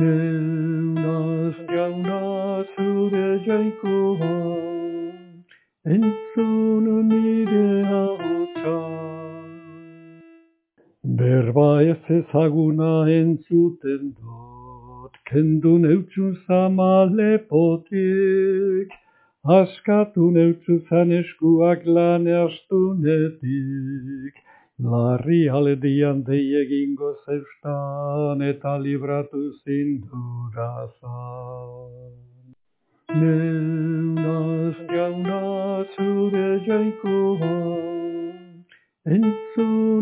Neunaz jauna zure jainkoa, entzun nire ahotsa. Berba ez ezaguna entzuten dut, kendu neutxun zama lepotik, askatu neutxu zan eskuak lan astunetik. Larri aldian dei egingo zeustan eta libratu zindura zan. Neunaz gauna zure jaikoa, entzun